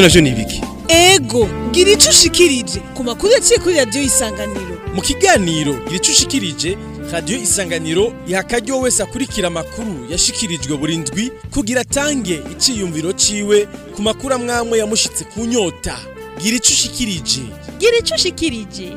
navyo ni ibiki ego gira ico ushikirije ku makuru yaciye kuri radiyo isanganiro. Mu kiganiro gira ico ushikirije radiyo isanganiro iha akaryo wese akurikira amakuru yashikirijwe buri ndwi kugira atange iciyumviro ciwe ku makuru amwamwe yamushitse ku nyota. Gira ico ushikirije. Gira ico ushikirije.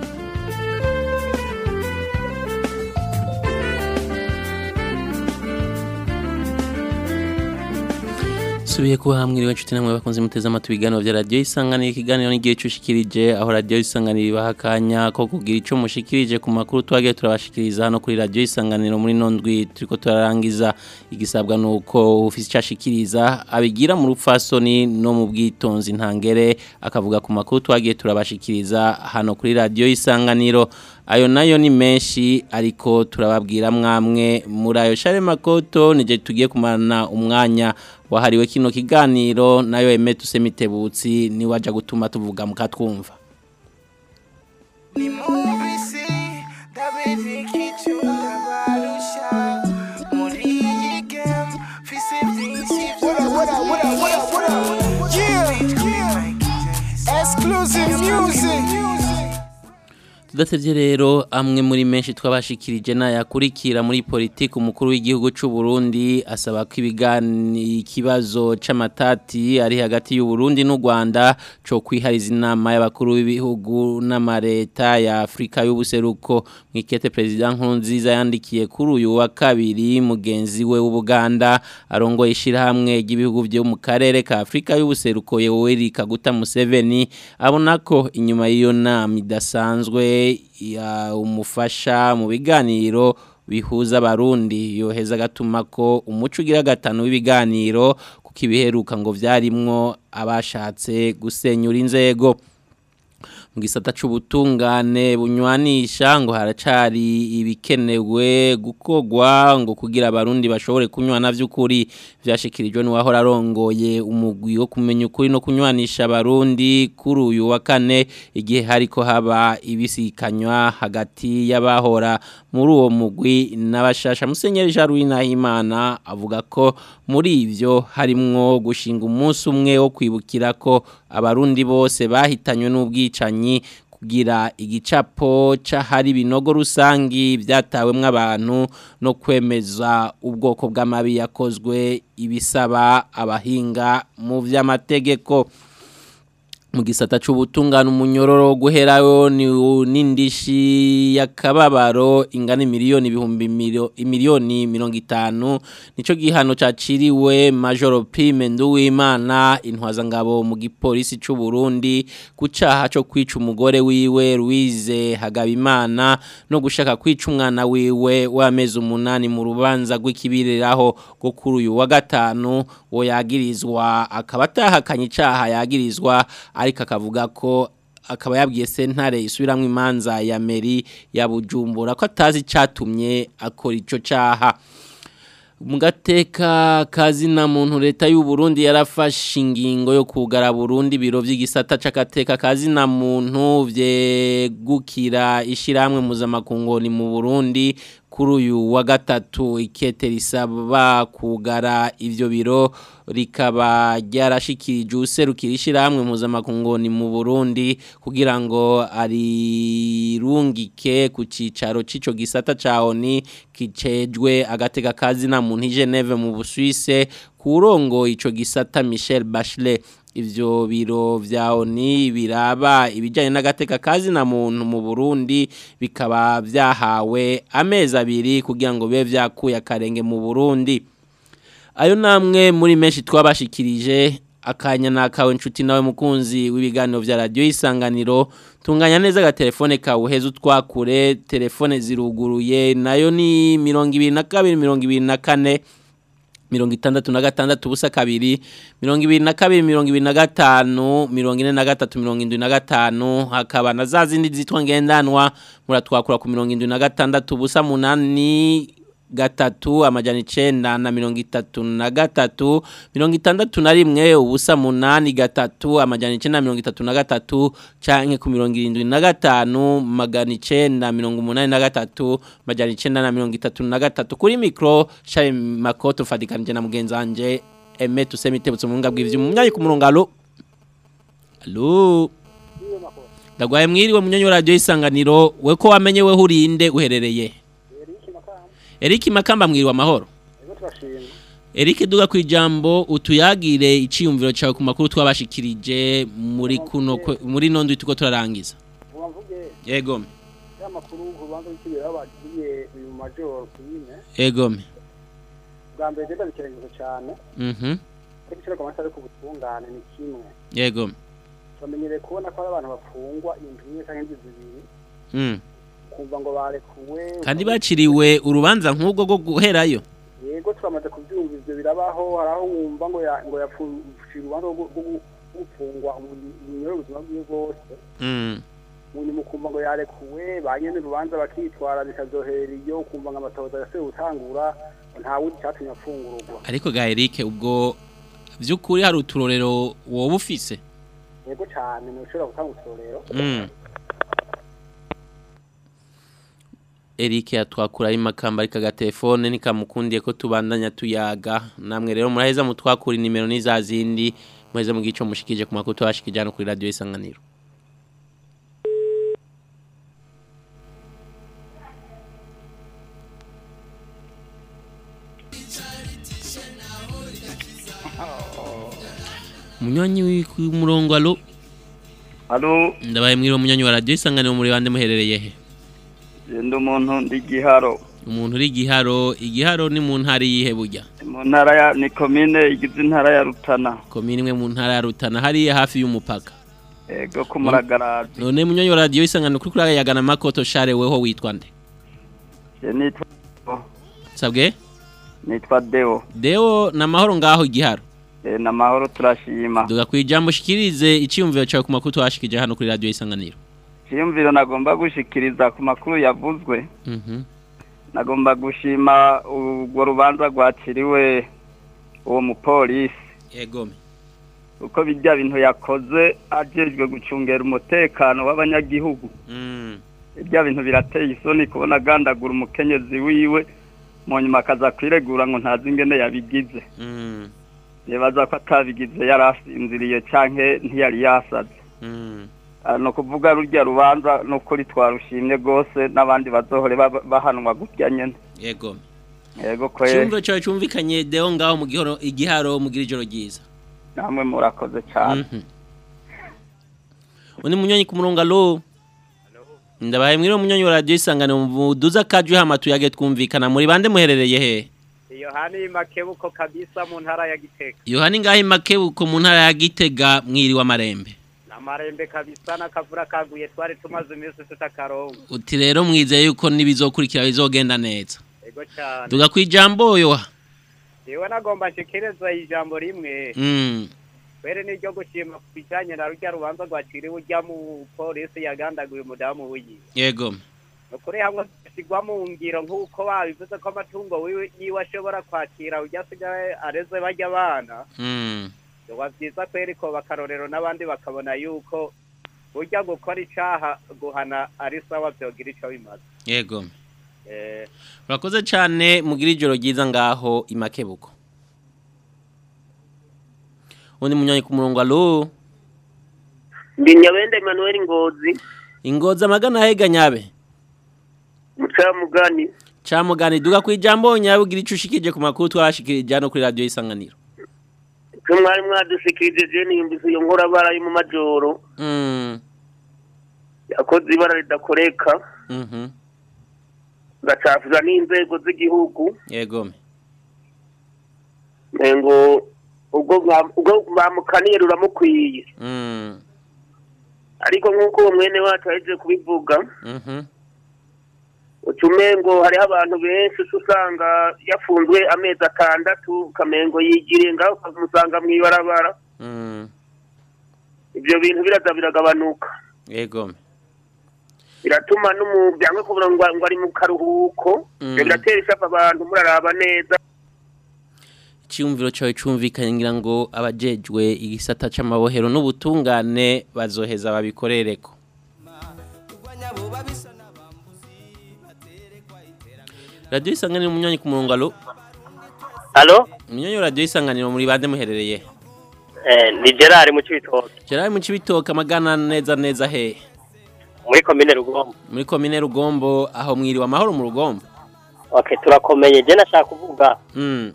Subiye kuba hamwe inshuti namwe bakunze muteze amatwi ibiganiro vya radiyo isanganiro. Ikiganiro n'igihe cushikirije aho radiyo isanganiro ibaha akanya ko kugira ico mushikirije ku makuru twagiye turabashikiriza hano kuri radiyo isanganiro muri nondwi. Turiko turarangiza. Igisabwa nuko ufise ico ashikiriza abigira mu rupfasoni no mu bwitonzi ntangere akavuga ku makuru twagiye turabashikiriza hano kuri radiyo isanganiro. Ayo na yo ni menshi ariko turababwira mwamwe muri ayo share makoto nije tugiye kumarana umwanya wahariwe kino kiganiro na yo Emetu Semitebutsi ni waja gutuma tuvuga mukatwumva. Ni mubisi Tudatevye rero amwe muri menshi twabashikirije nayakurikira muri politiki umukuru w'igihugu c'u Burundi asaba ko ikibazo c'amatati ari hagati y'u Burundi n'u Rwanda co kwihariza inama y'abakuru b'ibihugu n'amareta ya Afrika y'ubuseruko mwikete president Nkurunziza yandikiye kuri uyu wa kabiri mugenzi we w'Ubuganda arongoye ishirahamwe ry'ibihugu byo mu karere ka Afrika y'ubuseruko Yoweri Kaguta Museveni abona ko inyuma y'iyo nama idasanzwe ya umufasha mu biganiro bihuza abarundi yoheza gatuma ko umuco ugira gatanu w'ibiganiro kuko ibiheruka ngo vyarimwo abashatse gusenyura inzego mu gisata c'ubutungane bunywanisha ngo haracari ibikenewe gukogwa ngo kugira abarundi bashobore kunywana vy'ukuri vyashikirijwe n'uwahora arongoye umugwi wo kumenya ukuri no kunywanisha abarundi kuri uyu wa kane igihe hariko haba ibisikanywa hagati y'abahora muri uwo mugwi n'abashasha. Musenyeri Jean Nahimana avuga ko muri ivyo harimwo gushinga umunsi umwe wo kwibukira ko abarundi bose bahitanywe n'ubwicanyi kugira igicapo c'ahari binogo rusangi byatawemwo abantu no kwemeza ubwoko bw'amabi yakozwe ibisaba abahinga mu vy'amategeko. Mu gisata c'ubutungana umunyororo guherayo ni nindishi yakababaro ingana miliyoni ibihumbi miliyoni mirongo itanu nico gihano caciriwe Major Prime Nduwimana intwaza ngabo mu gipolisi c'u Burundi kucaha co kwica umugore wiwe Louise Hagabimana no gushaka kwica umwana wiwe w'amezi umunani mu rubanza rw'ikibiriraho go kuri uyu wa gatanu wo yagirizwa akaba atahakanye icaha yagirizwa ariko akavuga ko akaba yabwiye sentare isubiramwo imanza ya meri ya bujumbura ko atazi icatumye akora ico caha mu gateka kazina muntu leta y'u Burundi yarafashe ingingo yo kugara Burundi biro vy'igisata c'akateka kazina muntu vyegukira ishiramwe mpuzamakungu ni mu Burundi kuri uyu wa gatatu ikete risaba kugara ivyo biro rikaba ryarashikirije userukira ishiramwe mpuzamakungu ni mu Burundi kugira ngo arirungike ku cicaro c'ico gisata ca ONU kicejwe agateka kazina muntu i Geneve mu Busuwise kurongo ico gisata Michel Bachelet. Ivyo biro vya ONU biraba ibijanye n'agateka kazi na muntu mu Burundi bikaba vyahawe amezi abiri kugira ngo bibe vyakuye akarenge mu Burundi. Ayo namwe muri menshi twabashikirije akanya nakawe nshuti nawe mukunzi w'ibiganiro vya radio isanganiro tunganya neza ga telefone kawe heza utwakure telefone ziruguruye na yo ni 22 24 mirongo itandatu na gatandatu ubusa kabiri mirongo ibiri na kabiri mirongo ibiri na gatanu mirongo ine na gatatu mirongo indwi na gatanu hakaba na za zindi zitwa ngendanwa muratwakura ku mirongo indwi na gatandatu ubusa munani gatatu amajana icenda na mirongo itatu na gatatu mirongo itandatu na rimwe ubusa munani gatatu amajana icenda na mirongo itatu na gatatu canke ku mirongo irindwi na gatanu magana icenda mirongo umunani na gatatu amajana icenda na mirongo itatu na gatatu kuri mikro shari makoto fadikanije na mugenzi wanje Aime Tusemitebutse mu bunga bw'ivyo mu myanya ku murongo alo Allo. Ndagwaye mwiriwe munyonyi wa radio isanganiro we ko wamenye we hurinde uherereye. Eric Makamba mwiriwe amahoro. Eric duga kwijambo utuyagire iciyumviro cyawe ku makuru twabashikirije muri kuno muri nondo tuko turarangiza. Yego. amakuru urubanza rw'ikibera bagiye uyu majoro kuyine Yego. bwa mbere genda bikerengezo cyane Mhm. ariko ikirego amata ari ku butungane ni kimwe Yego. turamenyereye kubona ko abantu bafungwa indwi imwe cyangwa indwi zibiri Mm. Kumva ngo barekuwe Kandi baciriwe urubanza nk'ubwo rwo guherayo. yego turamaze kubyumva ivyo birabaho hari aho wumva ngo ngo yapfushira urubanza rwo rwo gu- gufungwa ubunyoro ubuzima bwiwe bwose Mm. munyuma ukumva ngo yarekuwe ba nyene urubanza bakitwara bikazohera iyo ukumva ngo amatohoza gutangura nta wundi cyatumye afungururwa Ariko ga Eric ubwo vyukuri hari uturorero wowe ufise. yego cyane ntushobora gutanga uturorero Mm. Eric yatwakura ari makamba ariko agatelefone nikamukundiye ko tubandanya tuyaga. Namwe rero muraheza mutwakura nimero n'izazindi muheze mu gico mushikije ku makuru twashikije hano kuri radio isanganiro. Munywanyi w'umurongo alo Halo, ndabaye mwiriwe munywanyi wa radio isanganiro muri bande muherereye he? Ndi umuntu ndi giharo. umuntu uri igiharo igiharo ni mu ntara yihe burya Mu ntara ya ni komine igize intara ya Rutana. komine imwe mu ntara ya Rutana hariya hafi y'umupaka Ego ku muragarazi. none munyonyi wa radio isanganiro kuri kuri yagana makoto share weho witwa nde nitwa sabwe nitwa Deo. deo na mahoro ngaho igiharo E, na mahoro turashima. duga kwijambo shikirize iciyumviro cyawe ku makuru twashikije hano kuri radio isanganiro Chiyumviro nagomba gushikiriza ku makuru yavuzwe. mhm. Nagomba gushima urwo rubanza rwakiriwe uwo mupolisi. Uko bijya bintu yakoze ajejwe gucungera umutekano w'abanyagihugu. mm. Ibya bintu birateye isoni kubona agandagura umukenyezi wiwe mu nyuma akaza kwiregura ngo ntazi ingene yabigize. Mm. Nibaza ko atabigize yari asinziriye canke ntiyari yasaze. Mm. Ni ukuvuga rurya rubanza n'ukuri twarushimye rwose n'abandi bazohore bahanwa gutya nyene egome yego kwe iciyumviro cyawe cyumvikanye deo ngaho mu gihoro igiharo mugira ijoro ryiza namwe murakoze cane Mhm. Undi munyonyi ku murongo alo. Ndabaye mwiro munyonyi wa radio isangano muduza kaju hama tuyage twumvikana muri bande muherereye he. Yohani Makebuko kabisa mu ntara ya Gitega. Yohani ngahi makebuko mu ntara ya Gitega mwiriwe amarembe. Namarembe kabisa n'akavura kaguye twari tumaze iminsi tutakaronka. Uti rero mwizeye yuko nibizokurikira bizogenda neza. Ego cyane. Duga kwijambo yo. Yewe nagomba nshikiriza ijambo rimwe. Mm. Kwere niryo gushima ku bijanye na rujya rubanza rwakiriwe urya mu polisi yagandaguye umudamu wiyi. Yego. Nukuri hamwe sigwa mu ngiro nk'uko babivuze ko amatungo yiwe ashobora kwakira urya asigaye areze barya abana. Biba byiza kweri ko bakarorero n'abandi bakabona yuko burya gukora icaha guhana ari sawa byogira ico bimaze. Yego. Eh, Urakoze cyane mugira ijoro ryiza ngaho imakebuko. Undi munyonyi ku murongo alo. ndi nyabenda Emmanuel Ngozi Ingoza magana hega nyabe. mucamugani Chamugani duga kwijambo nyabe ugira ico ushikije ku makuru twashikirije hano kuri radio isanganiro. Ko mwari mwadushikirije je niyumvise iyo nkorabara yo mu majoro Mm. yakoze ibara ridakoreka gacafuza n'inzego z'igihugu Yego. ngo ubwo bamukaniye ruramukwiye Mm. ariko nk'uko uwo mwene wacu ahejeje kubivuga Mhm. ucume ngo hariho abantu benshi uca usanga yafunzwe amezi atandatu ukamengo yigiriye ngaho ukamusanga mu ibarabara Mm. ibyo bintu biraza biragabanuka Yego. biratuma n'umuryango kuvuga ngo ngo ari mu karuhuko Mm. ibyo biratera ishavu abantu muraraba neza Icyumviro cyawe cumvikanye ngira ngo abajejwe igisata c'amabohero n'ubutungane bazoheza babikorereko. Radio isanganiro munyonyi ku murongo alo. Alo? Munyonyi wa radio isanganiro muri bande muherereye. Eh, ni Gerard mu Cibitoke Gerard mu Cibitoke amagana neza neza he muri komine Rugombo. muri komine Rugombo aho mwiriwe amahoro mu Rugombo Okay, turakomeye. Je nashaka kuvuga mm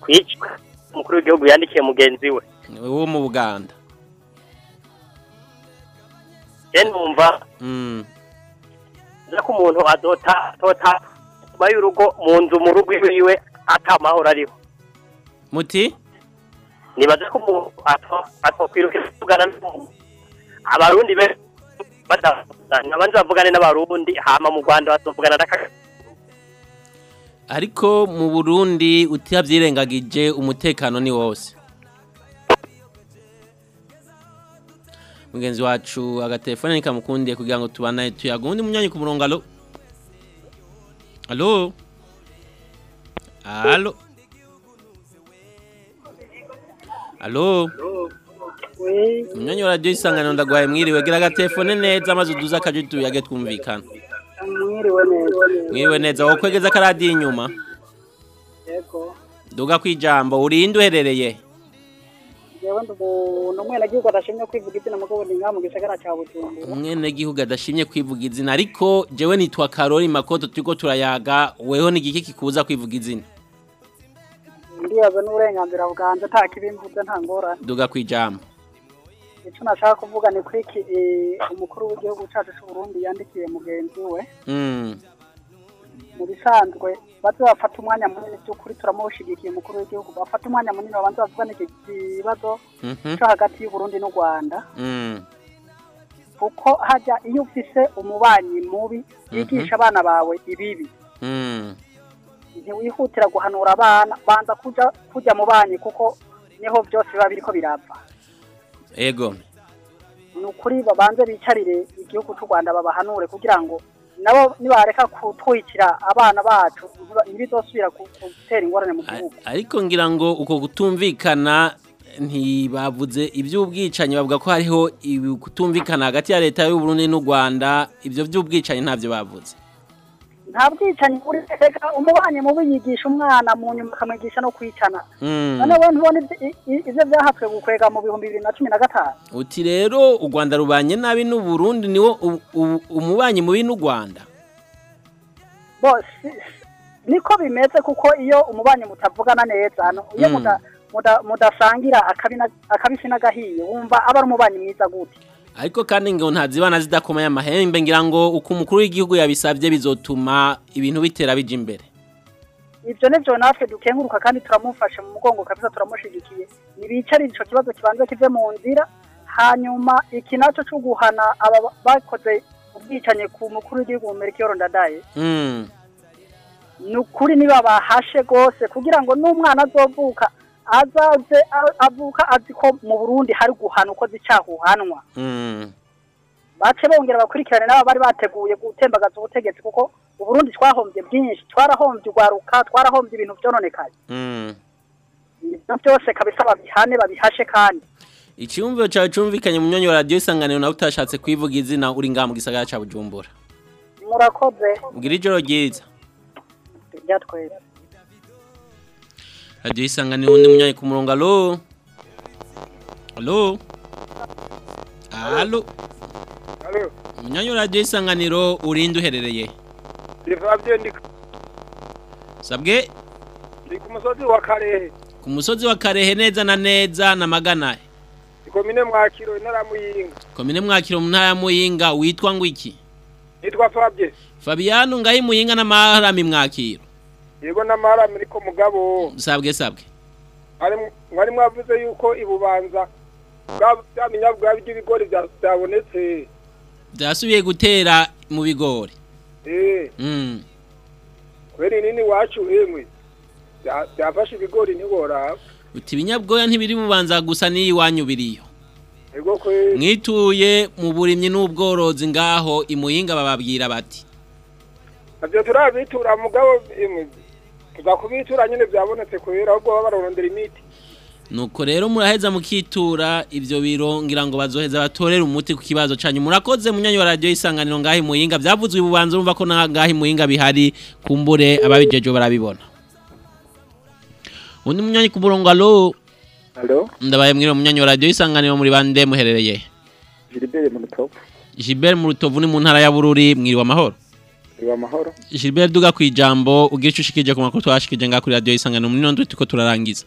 kwicwa umukuru w'igihugu yandikiye mugenzi we. wo mu Buganda Je numva mm nza ko umuntu adota tota nyuma y'urugo mu nzu mu rugo iwe atamahoro ariho. muti? Nibaza ko umuntu ato atokwirukira kuvugana n'umuntu. Abarundi be badavugana abandi bavugane n'abarundi hama mu Rwanda bazovugana n'aka ariko mu Burundi utavyirengagije umutekano ni wose. Mugenzi wacu agatelefone nikamukundiye kugira ngo tubanaye tuyaga undi munyanyi ku murongo alo. Alo alo munyanyi wa radiyo isanganiro ndaguhaye mwiriwe gira agatelefone neza maze uduze akaje tuyage twumvikana mwiriwe neza mwiriwe neza wowe kwegeza akaradiyo inyuma yego duga kwijambo urinde uherereye jewe ndi umuntu umwenegihugu adashimye kwivuga izina mugabo ndi ngaha mu gisagara ca bujumbura. Umwene gihugu adashimye kwivuga izina ariko jewe nitwa Karori Makoto turiko turayaga weho ni igiki kikubuza kwivuga izina? Ndibaza n'uburenganzira bwanje nta kibimvuze nta ngorane. Duga kwijambo ico nashaka kuvuga ni ko iki eh, umukuru w'igihugu cacu c'uburundi yandikiye mugenzi we. Mm mu bisanzwe baze bafata umwanya munini by'ukuri turamushigikiye umukuru w'igihugu. Bafata umwanya munini babanza bavugane iki kibazo mhm. co hagati y'uburundi n'u rwanda. Mm. Kuko hajya iyo ufise umubanyi mubi yigisha abana bawe ibibi. Mm. Ntiwihutira guhanura abana banza kujya mu banyi kuko ni ho byose biba biriko birapfa. Ego. Ni ukuri babanze bicarire igihugu cy'u rwanda babahanure kugira ngo nabo nibareka kutwikira abana bacu ntibizosubira gutera ingorane mu gihugu. ariko ngira ngo uko gutumvikana ntibavuze iby'ubwicanyi bavuga ko hariho kutumvikana hagati ya leta y'u Burundi n'u Rwanda ibyo by'ubwicanyi ntavyo bavuze. Nta bwicanyi buri reka umubanyi mubi yigisha umwana mu nyuma akamwigisha no kwicana. Mm none we ntubona ivyo- i- i- ivyo vyahatswe gukwega mu bihumbi bibiri na cumi na gatanu. Uti rero u Rwanda rubanye nabi n'u Burundi niwo umubanyi mubi n'u Rwanda. Niko bimeze kuko iyo umubanyi mutavugana neza iyo Mm. muda- mudasangira akabisi n'agahiye wumva aba ari umubanyi mwiza gute. Ariko kandi ngo ntazibana zidakomeye amahembe ngira ngo uko umukuru w'igihugu yabisabye bizotuma ibintu bitera bija imbere. Ivyo nivyo natwe dukenguruka kandi turamufashe mu mugongo kabisa turamushigikiye. Nibicarire ico kibazo kibanze kive mu nzira hanyuma iki naco co guhana aba bakoze ubwicanyi ku mukuru w'igihugu mu Melchior Ndadaye. Mm ni ukuri niba bahashe rwose kugira ngo n'umwana azovuka azaze avuka azi ko mu burundi hari guhana uko zicahuhanwa mm bace bongera bakurikirane n'aba bari bateguye gutembagaza ubutegetsi kuko uburundi twahombye byinshi twarahombye urwaruka twarahombye ibintu byononekaye mm ibyo byose kabisa babihane babihashe kandi. Icyumviro cyawe cyumvikanye mu myonyo wa radiyo isanganiro nawe utashatse kwivuga izina uri ngaha mu gisagara cya Bujumbura. Murakoze. Mbwira ijoro ryiza. Byatwese radiyo isanganiro undi munyanyi ku murongo alo alo alo munyanyi radiyo isanganiro urinde uherereye sabwe ndi ku musozi wa Karehe, ku musozi wa karehe neza na neza na magana. Ikomine Mwakiro intara ya Muyinga. komine mwakiro mu ntara ya muyinga witwa ngo iki? Nitwa Fabye. Fabiano ngahi muyinga n'amaharami mwakiro. Yego namara miriko mugabo. sabwe sabwe Ari mwari mwavuze yuko ibubanza bwa byaminya bwa by'ibigori bya- byabonetse. byasubiye gutera mu bigori Eh, mm. kweri nini wacu emwe. Bya- Byafashe ibigori ntiboraba. uti ibinyabwoya ntibiri bubanza gusa n'iyiwanyu biriyo mwituye mu burimyi n'ubworozi ngaho imuyinga bababwira bati Navyo turabitura mugabo. Tuzakubitura nyene byabonetse kwera ahubwo baba bararondera imiti. nuko rero muraheza mukitura ivyo biro ngira ngo bazoheza batorere umuti ku kibazo canyu. Murakoze munyanyi wa radio isanganiro ngaho imuyinga byavuzwe ububanza urumva ko ngaho imuyinga bihari kumbure ababijeje barabibona. Undi munyanyi ku murongo alo ndabaye mwiriwe munyanyi wa radio isanganiro muri bande muherereye? Gilbert mu Rutovu. Gilbert mu rutovu ni mu ntara ya Bururi mwiriwe amahoro. Iwa mahoro. Gilbert duga kwijambo ugira ico ushikije ku makuru twashikije nga kuri radio isanganiro muri nondwe tuko turarangiza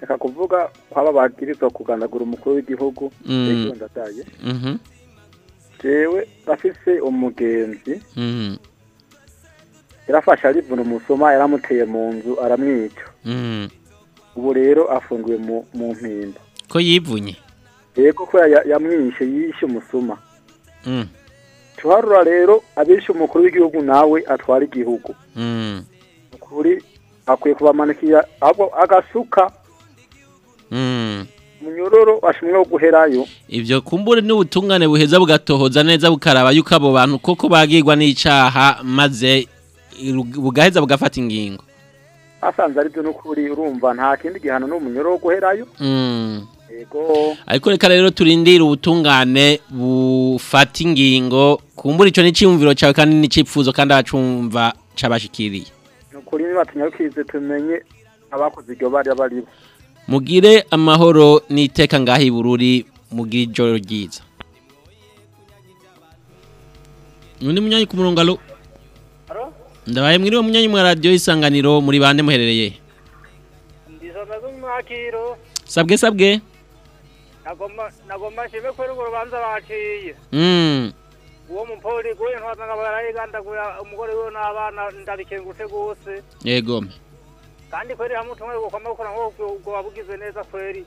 Reka kuvuga kwaba bagirizwa kugandagura umukuru w'igihugu. Mm. Ego ndataye. Mhm Jewe bafise umugenzi mhm yarafashe arivuna umusoma yaramuteye mu nzu aramwica. mhm Ubu rero afungiwe mu mpinda. ko yivunye Yego ko ya- yamwishe yishe umusuma. Tuharura rero abishe umukuru w'igihugu nawe atwara igihugu. mhm Kuri akwiye kubamanikira abo agasuka. Mhm munyororo ashimwe guherayo. ivyo kumbure n'ubutungane buheza bugatohoza neza bukaraba yuko abo bantu koko bagirwa n'icaha maze bugaheza bugafata ingingo. Asanze ari byo n'ukuri urumva nta kindi gihano n'umunyoro wo guherayo. Yego ariko reka rero turindire ubutungane bufata ingingo. Kumbura ico n'iciyumviro cawe kandi n'icipfuzo kandi abacumva cabashikiriye. Nukuri nibatunyarukirize tumenye abakoze iryo bari baribo mugire amahoro n'iteka ngaho ibururi mugire ijoro ryiza. Undi munyanyi ku murongo alo ndabaye mwiriwe munyanyi mwa radiyo isanganiro muri bande muherereye? Sabwe sabwe. Nagomba nshime kweri urwo rubanza baciye. Mm. uwo mupoli guye ntwaza ngo barayigandagura umugore wiwe n'abana ndabikengurutse gose. Yego. Kandi kweri hamwe utumwe gukoma gukora nk'ubwo ubwo wabugize neza kweri.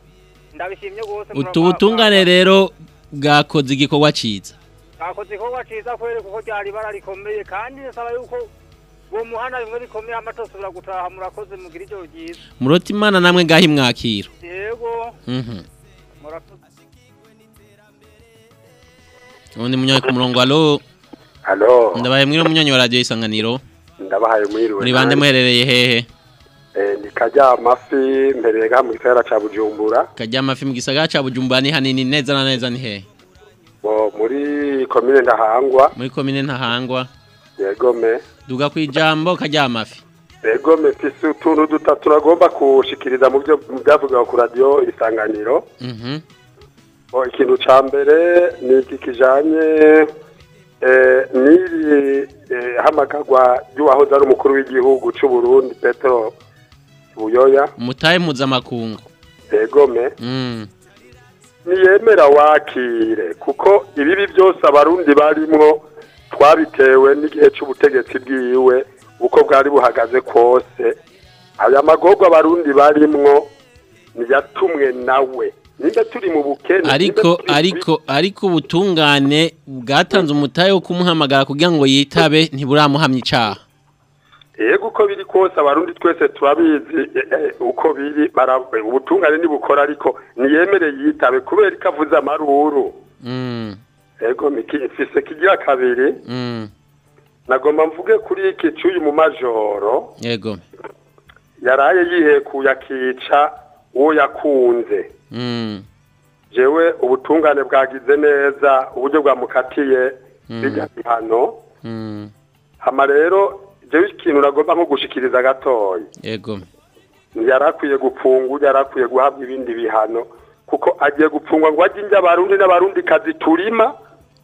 Ndabishimye gose utu butungane rero bwakoze igikorwa ciza. Bakoze igikorwa ciza kweri kuko ryari ibara rikomeye kandi nsaba yuko uwo muhana bimwe bikomeye amatosubira gutaha murakoze mugira ijoro ryiza. Murota imana namwe ngaho imwakiro yego. Mhm murakoze undi munyanyi ku murongo alo Halo, ndabaye mwiriwe munyanyi wa radiyo isanganiro ndabahaye mwiriwe. muri bande muherereye hehe Eh, ni kajya amafi mpereye ngaha mu gisagara ca Bujumbura. kajya amafi mu gisagara ca bujumbura ni hanini neza na neza ni hehe Bo muri komine Ndahangwa, muri komine ntahangwa. Yegome. duga ku ijambo kajya amafi Yegome mfise utuntu dutatu turagomba kushikiriza mu byo mu byavugwa ku radio isanganiro. mhm ikintu ca mbere ni iki kijanye eh niri eh, hamagarwa y'uwahoze ari umukuru w'igihugu c'u Burundi Petro Buyoya. umutahe mpuzamakungu Yegome. mm. niyemera wakire kuko ibibi byose abarundi barimwo twabitewe n'igihe cy'ubutegetsi bwiwe uko bwari buhagaze kose. Aya magorwa abarundi barimwo niyatumwe nawe. Nimba turi mu bukene? Ariko ariko ariko ubutungane bwatanze umutahe wo kumuhamagara kugira ngo yitabe ntiburamuhamya icaha yego uko biri kose abarundi twese turabizi eh, eh, uko biri ubutungane nibukora ariko niyemere yitabe kubera ko avuze amaruru mm. yego mfise kigira kabiri. Mm. Nagomba mvuge kuri iki cy'uyu mu majoro. Yego. Yaraye yihekuye akica uwo yakunze mm. jewe ubutungane bwagize neza uburyo bwamukatiye Mm. bijya bihano mm. hama rero jewe ikintu nagomba nko gushikiriza gatoya yego. Yarakwiye gupfungwa yarakwiye guhabwa ibindi bihano. Kuko agiye gupfungwa ngo ajye injya abarundi n'abarundi kazi turima.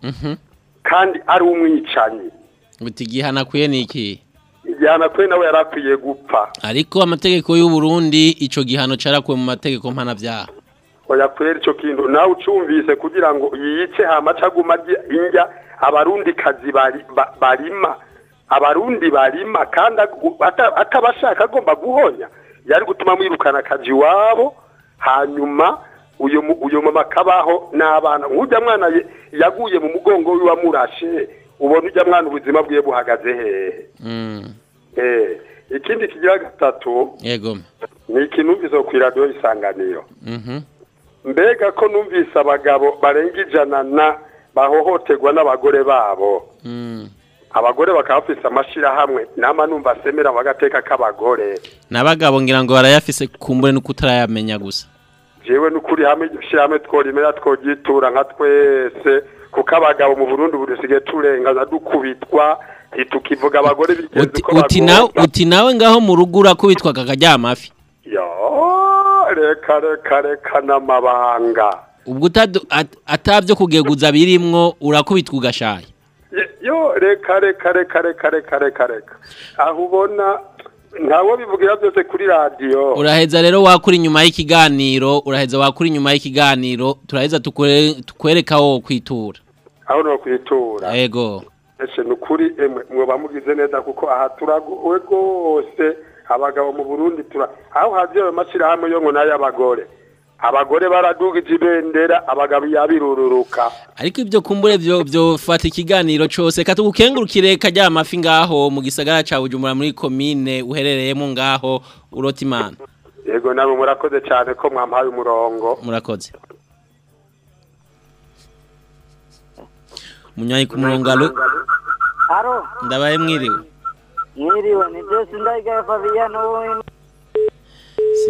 Mhm. Kandi ari umwicanyi uti igihano akwiye ni iki? Igihano kwe nawe yarakwiye gupfa. Ariko amategeko y'u Burundi ico gihano carakuwe mu mategeko mpanavyaha. Oya kwera ico kintu. Nawe ucumvise kugira ngo yice hama caguma arya indya abarundi kazi bari, ba, barima. Abarundi barima kandi atabashaka agomba guhonya. Yari gutuma mwirukana akazi iwabo hanyuma uyo mama akabaho n'abana. Nk'ujya mwana ye- yaguye mu mugongo amurashe ubona ujya mwana ubuzima bwiwe buhagaze hehe mm. ikindi kigira gatatu yego. ni ikintu ku iradiyo isanganiro mhm. Mbega ko numvise abagabo barenga ijana na bahohoterwa n'abagore babo. Mm. abagore bakaba bafise amashirahamwe nama numva asemera agateka k'abagore. N'abagabo ngira ngo barayafise kumbure nuko utarayamenya gusa. Jewe n'ukuri hamwe ishirahamwe tworimera twogitura nka twese. Kuko abagabo mu burundi ubu dusigaye turengana dukubitwa ntitukivuga abagore bigenze uti, ko uti nawe bagomba uti nawe ngaho mu rugo urakubitwa kakajya amafi? Yo reka reka reka n'amabanga. Ubwo atabyo kugeguza birimwo urakubitwa ugashaya yo reka reka reka reka reka reka reka. Aho ubona ntawe bivugira byose kuri radiyo uraheza rero wakura inyuma y'ikiganiro uraheza wakura inyuma y'ikiganiro turaheza tukure- tukwereka aho kwitura. Aho no kwitura. Yego. Ese ni ukuri emwe mwoba mugize neza kuko aha turagowe rwose abagabo mu burundi tura aho haziye ayo mashyirahamwe yo ngo n'ay'abagore. Abagore baradugije ibendera abagabo yabirururuka. Ariko ibyo kumbure byo byofata ikiganiro cyose katugukengurukire kajya amafi ngaho mu gisagara ca Bujumbura muri commune uherereyemo ngaho urota imana. Yego nabo murakoze cyane ko mwampaye umurongo. Murakoze. Munywayi ku murongo ndabaye mwiriwe. Mwiriwe, ni Jesse Ndayigaya Fabiano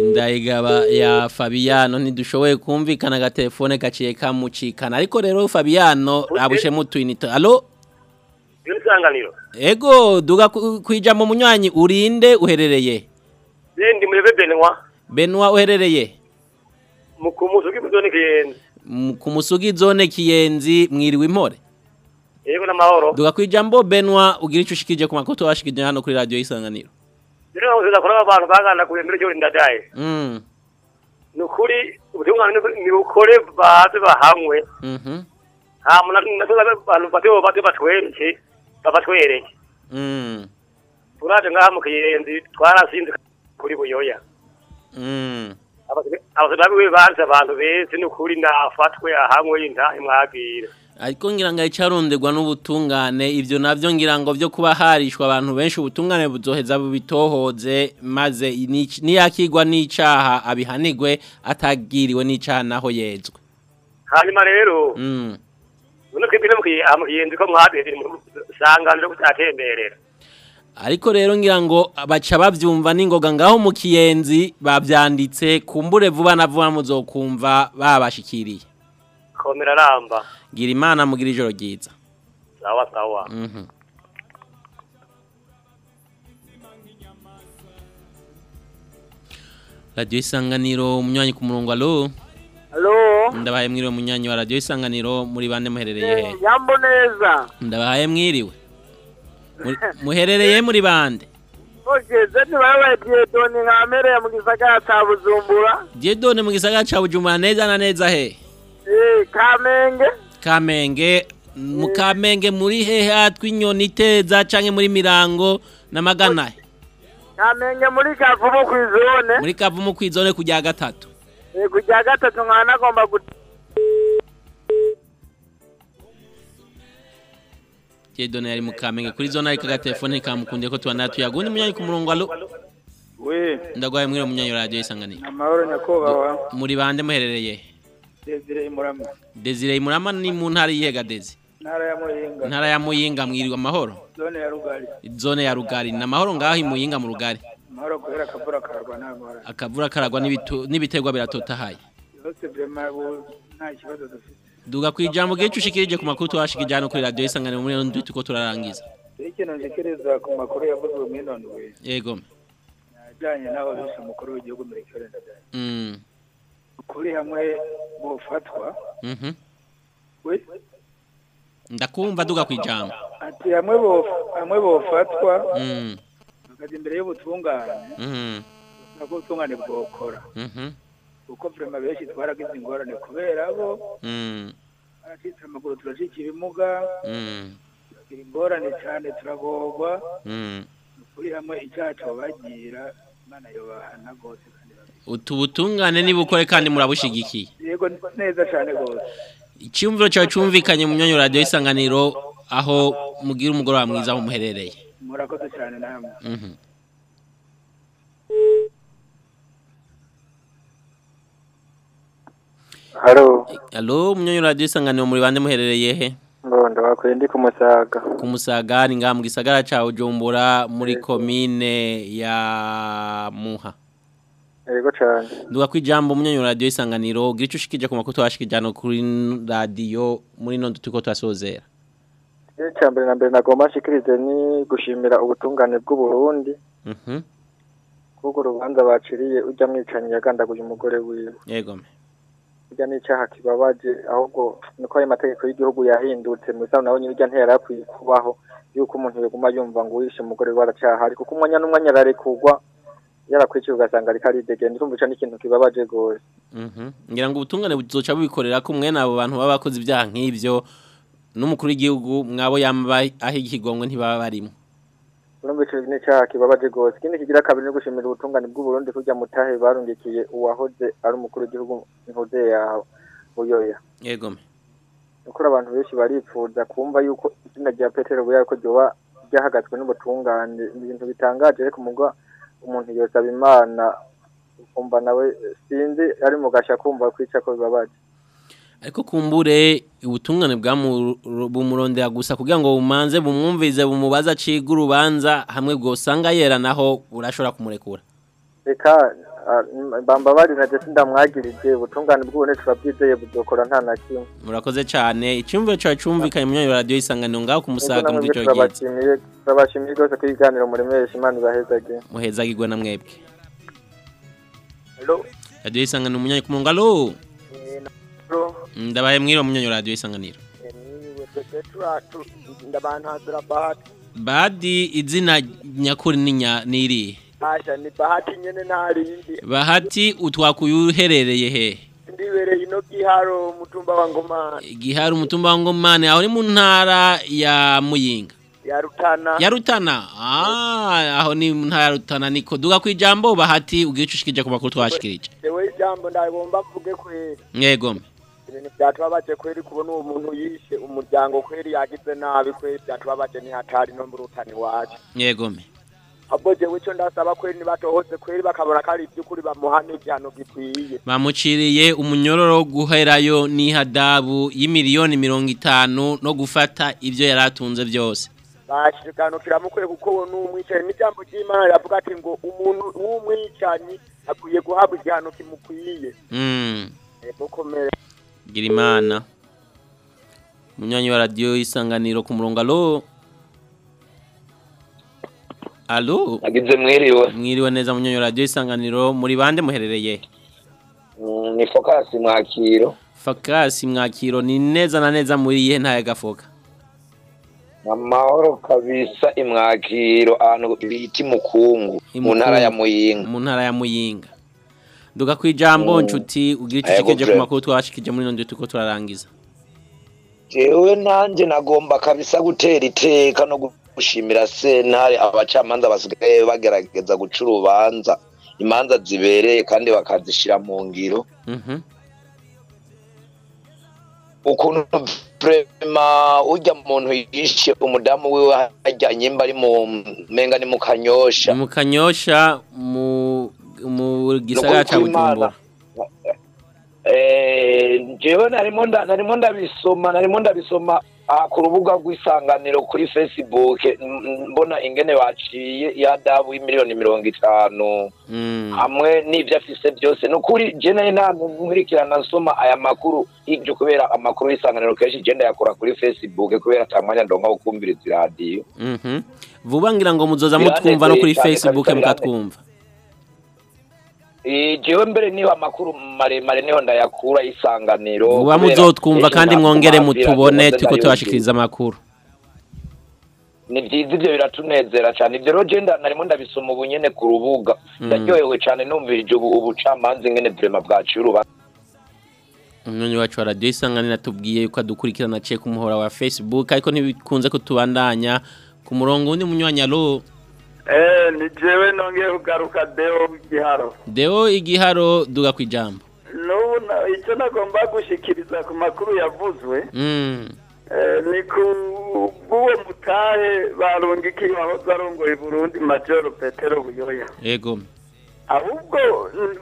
sindayigaba ya Fabiano ntidushoboye kumvikana agatelefone gaciye kamucikana ariko rero Fabiano abushemo utwinito alo Isanganiro. ego duga ku- kwijambo munywanyi urinde uherereye? Ndi muri Benwa Benwa uherereye? Mu kumuso k'imuzoni kiyenzi. M- ku musugi zone kiyenzi mwiriwe impore? Yego n'amahoro. duga kwijambo Benwa ugira ico ushikije ku makoto washikije hano kuri radio isanganiro. Rero uziza kora abantu bagana ku mbere cyo ndadaye. mm Nukuri ubutumwa ni bukore baze bahamwe. mhm Ha muna nasuza abantu batyo batyo batwereke babatwereke. mm Turaje ngaha mu kiyenzi twarasinze kuri buyoya. mm Abasaba biwe banze abantu bese nukuri nafatwe ahamwe inda imwagira. Ariko ngira ngo icaronderwa n'ubutungane ivyo navyo ngira ngo vyo kuba harishwa abantu benshi ubutungane buzoheza bubitohoze maze ni- niyakigwa n'icaha abihanigwe atagiriwe n'icaha naho yezwe. Hanyuma rero Uno twebwe mu kiyenzi ko mwabere mu sangano kutatemberera. ariko rero ngira ngo baca bavyumva n'ingoga ngaho mu kiyenzi bavyanditse kumbure vuba na vuba muzokumva babashikiriye. Komera ramba. gira imana mugira ijoro ryiza Sawa sawa. Mhm. Radio Isanganiro umunywanyi ku murongo alo ndabaye mwiriwe munywanyi wa Radio Isanganiro muri bande muherereye he yambo neza. ndabaye mwiriwe muherereye muri bande nkamereye mu gisagara ca Bujumbura. Diedone mu gisagara ca Bujumbura neza na neza he Eh, Kamenge. Kamenge. Mu Kamenge muri hehe hatwi inyoni iteza canke muri mirango n'amagana he Kamenge muri Kavumu kw'izone. muri kavumu kwizone kujya gatatu. Eh, kujya gatatu nkaba nagomba gu Diedone yari mu Kamenge. Kuri zone ariko agatelefone kamukundiye ko tubana tuyagundi munywanyi ku murongo alo we ndagwaye mwiriwe munywanyi wa Radio Isanganiro. Amahoro nyakubahwa muri bande muherereye? he desire murama Desire Murama ni mu ntara yihega Dezi ntara ya muyinga. Intara ya Muyinga mwiriwe amahoro. Zone ya rugari. Zone ya Rugari. Na mahoro ngaho i Muyinga mu Rugari? Amahoro guhera akavura karwa nagora akavura karagwa n'ibiterwa biratotahaye. Yose ubu nta kibazo dufite. Duga ku ijambo gice ushikirije ku makuru twashikije hano kuri radio isanganiro muri ndo tuko turarangiza. Ikintu nshikiriza ku makuru yavuzwe mwinondwe yego. Ajyanye n'aho bise umukuru w'igihugu merekere ndadaye mm. Kuri hamwe bofatwa mhm. Ndakumva duga ku ijambo. Ati hamwe hamwe bofatwa. Mm. Bakajya imbere y'ubutungane. Mhm nabwo ubutungane bwokora. Mhm. Kuko vrema benshi twaragize ingorane kubera bo. Mm. Baracitse amaguru turacika ibimuga. Mm. Tugira ingorane cyane turagorwa. Mm. Kuri hamwe icyacu bagira imana yobahana rwose kandi babi- utu butungane nibukore kandi murabushigikiye. Yego neza cyane rwose. Icyumviro cyawe cyumvikanye mu myanya radio isanganiro aho mugira umugoroba mwiza aho muherereye murakoze cyane namwe. Mhm. Haro Allo munyonyo radio isanganiro muri bande muherereye he? Ngondo bakwiye ndi ku musaga. Ku musaga ni ngaha mu gisagara ca Bujumbura muri komine ya Muha. Yego cyane Nduga kwijambo munyonyo radio isanganiro gira ico ushikije ku makuru twashikije hano kuri radio muri nondo tuko twasozera icya mbere na mbere nagomba nshikirize ni gushimira ubutungane bw'u Burundi Mhm. kuko urubanza baciriye ujya mwicanyi yagandaguye umugore wiwe. Yego me. Ujya n'icyaha kibabaje ahubwo niko ayo mategeko y'igihugu yahindutse mu bisanzwe naho nyine ujya ntiyari akwiye kubaho yuko umuntu yaguma yumva ngo uwishe umugore we aracyahari kuko umwanya n'umwanya ararekurwa yarakwikiye ugasanga ariko aridegenda urumva ico n'ikintu kibabaje rwose. Mhm. ngira ngo ubutungane buzoca bubikorera ko mwene abo bantu baba bakoze ibyaha nk'ivyo n'umukuru w'igihugu mwabo yamba aho ikigongwe ntibaba barimo. Urumva ico n'icyaha kibabaje rwose. Ikindi kigira kabiri no gushimira ubutungane bw'uburundi kurya mutahe barungikiye uwahoze ari umukuru w'igihugu ntuze yawe buyoya. Yego ukuri abantu benshi baripfuza kumva yuko izina rya petero buya ko ryoba ryahagazwe n'ubutungane. Ni ibintu bitangaje ariko mugwa umuntu yosaba imana ukumva nawe sinzi ari mu gasha kumva kwica ko bibabaje. Ariko kumbure ubutungane bwamurondera gusa kugira ngo bumanze bumwumvize bumubaza aciga urubanza hamwe bwosanga yera naho urashobora kumurekura reka bambabari na jesi ndamwagirije ubutungane bw'ubune turabwizeye buzokora nta na kimwe. Murakoze cyane. Icyumviro cyawe cyumvikanye mu myanya ya radiyo isanganiro ngaho ku musaga Ego mu namwe gice gito turabashimiye rwose ko ibiganiro muremesha imana ibahezage muhezagirwe na mwebwe. Radiyo isanganiro umunyanya ku murongo alo ndabaye mwiriwe mu myanya ya radiyo isanganiro bahati. Badi izina nyakuri ni nya- ni irihe? Asha ni bahati nyene ntarindi bahati utwakuye uherereye he? Ndibereye ino giharo umutumba wa ngomani. Gihari umutumba wa ngomane aho ni mu ntara ya muyinga. Ya rutana. Ya rutana. Ah aho ni mu ntara ya rutana. Niko duga ku ijambo bahati ugiye ucushikije ku makuru twashikirije. Jewe ijambo ndagomba mvuge kweri. Yego. Ibintu byatubabaje kweri kubona uwo muntu yishe. Umuryango kweri yagize nabi kweri byatubabaje ntihatari no mu rutani wacu yego. Ahubwo jewe ndasaba kweri nibatohoze kweri bakabona ko ari ivy'ukuri bamuhana igihano gikwiye. Bamuciriye umunyororo wo guherayo n'ihadabu y'imiliyoni mirongo itanu no gufata ibyo yari atunze byose bashikanukira mukwiye kuko uwo n'umwicanyi n'ijambo ry'imana riravuga ati ngo umuntu w'umwicanyi akwiye guhabwa igihano kimukwiye. Mm. Eh, mukomere. Gira imana munywanyi wa radiyo isanganiro ku murongo alo. Alo Nagize mwiriwe. mwiriwe neza munywanyi wa radiyo isanganiro muri bande muherereye Mm, ni Focus Mwakiro. fakasi mwakiro ni neza na neza muri iyihe ntaya gafoka Amahoro kabisa imwakiro ahantu bita imukungu mu ntara ya Muyinga. mu ntara ya muyinga duga ku ijambo Mm. nshuti ugira icyo ushikije ku makuru twashikije muri ino ndwi turiko turarangiza Jewe nanje nagomba kabisa gutera iteka no gushimira sentare abacamanza basigaye bagerageza guca urubanza. Imanza zibereye kandi bakazishira mu ngiro. Mhm. ukuntu vrema urya muntu yishe umudamu wiwe harya nyimba ari mu menga ni mu kanyosha. Mu kanyosha mu gisagara ca bujumbura. Eh, jewe narimo nda- narimo ndabisoma narimo ndabisoma ah, ku rubuga rw'isanganiro kuri facebook. Mbona ingene baciye ya dabu y'imiliyoni mirongo itanu. Hamwe n'ibyo afise byose ni ukuri je na yo nta nkurikirana nsoma aya makuru y'ibyo kubera amakuru y'isanganiro kenshi je ndayakora kuri facebook kubera ata mwanya ndonka wo kumviriza iradiyo Mhm. vuba ngira ngo muzoza mutwumva no kuri facebook mukatwumva Jewe mbere ni ho amakuru maremare ni ho ndayakura isanganiro kubera muzotwumva kandi mwongere mutubone ndayumvira. turashikiriza amakuru. Ni byiza ibyo biratunezera cyane. Ibyo rero je nda- narimo ndabisoma ubu nyene ku rubuga. Mm. ndaryohewe cyane numvirije ubu ubucamanza ingene vrema bwaciye urubanza umwanya wacu wa radiyo isanganiro atubwiye yuko adukurikirana aciye ku muhora wa facebook ariko ntibikunze ko tubandanya ku murongo wundi munywanyi alo Eh, ni jewe nongeye kugaruka deo giharo. deo igiharo duga ku ijambo N'ubu icyo nagomba gushikiriza ku makuru yavuzwe Mm. eh, ni ku bw'uwo mutahe barungikiye wahoze arongoye Burundi Major Petero Buyoya. ego ahubwo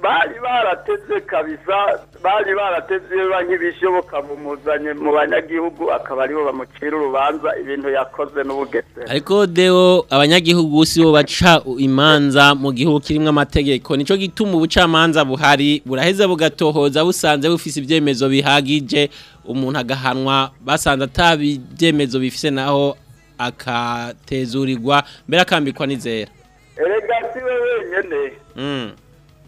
bari barateze kabisa bari barateze nk'ibishoboka bumuzanye mu banyagihugu akaba ari bo bamucira urubanza ibintu yakoze n'ubugesera ariko deo abanyagihugu si bo baca imanza mu gihugu kirimo amategeko. Nico gituma ubucamanza buhari buraheza bugatohoza busanze bufise ibyemezo bihagije. Umuntu agahanwa basanze atabi ibyemezo bifise naho akatezurirwa mbere akambikwa n'izera. Erega si we wenyine Mm. eh,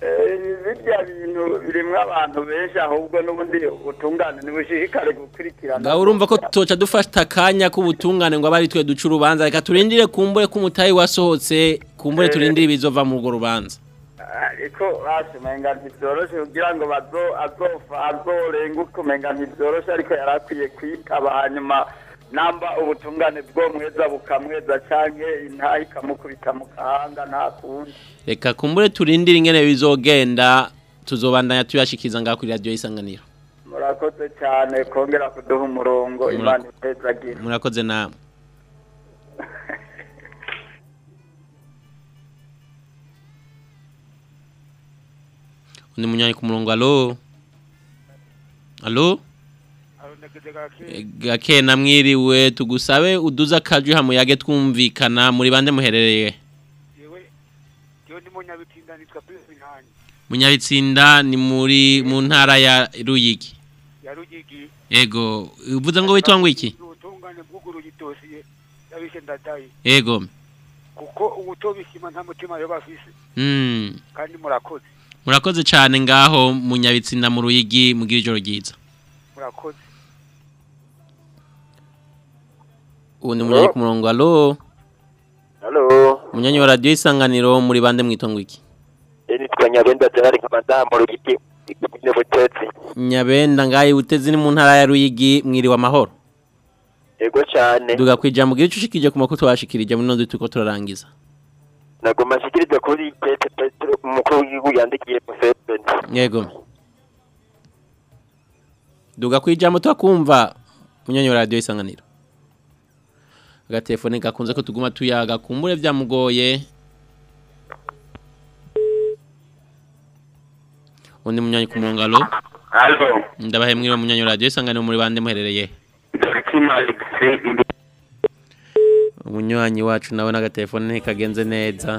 birya bintu birimwo abantu benshi ahubwo n'ubundi ubutungane ntibushishikare gukurikirana. Ngaho urumva ko tuca dufata akanya k'ubutungane ngo abe ari twe duca urubanza. Reka turindire kumbure ko umutayi wasohotse kumbure Eh. turindire ibizova muri urwo rubanza. Ariko umenga ntibyoroshe kugira ngo bazo azorenguke umenga ntibyoroshe ariko yari akwiye kwitaba hanyuma namba ubutungane bwomweza bukamweza canke intaha ikamukubita mu kahanga nta kundi. Reka kumbure turindire ingene bizogenda tuzobandanya tuyashikiza ngaho kuri radiyo y'isanganiro murakoze cyane kongera kuduha umurongo imana itezagira murakoze namwe undi munyanyi ku murongo alo alo Gake namwiriwe tugusabe uduze akajwi hamuyage twumvikana muri bande muherereye? Munyabitsinda ni muri mu ntara ya ruyigi. Yego uvuze ngo witwa ngo iki? Yego. Kuko ubutobishima nta mutima yo bafise mm. kandi murakoze. Murakoze cyane ngaho munyabitsinda mu ruyigi mugira ijoro ryiza. Murakoze. Ubundi munyanyi ku murongo alo munyanyi wa radiyo isanganiro muri bande mwitwa ngo iki nitwa Nyabenda Gerard Kamadamu Rugiti, ikubine butetsi. nyabenda ngaho uteze ni mu ntara ya ruyigi mwiriwe amahoro Ego cyane. ijambo gira icyo ushikije ku makuru twashikirije muri none turiko turarangiza. Nagoma nshikirize kuri Pete Petro umukuru w'igihugu yandikiye Museveni. yego. Duga ku ijambo twakumva munyanyi wa radiyo isanganiro. Agatelefone gakunze ko tuguma tuyaga kumbure byamugoye. Undi munyanyi ku murongo alo Halo. ndabahe mwiriwe munyanyi radiyo isanganiro muri bande muherereye. Umunywanyi wacu nawe n'agatelefone ntikagenze neza.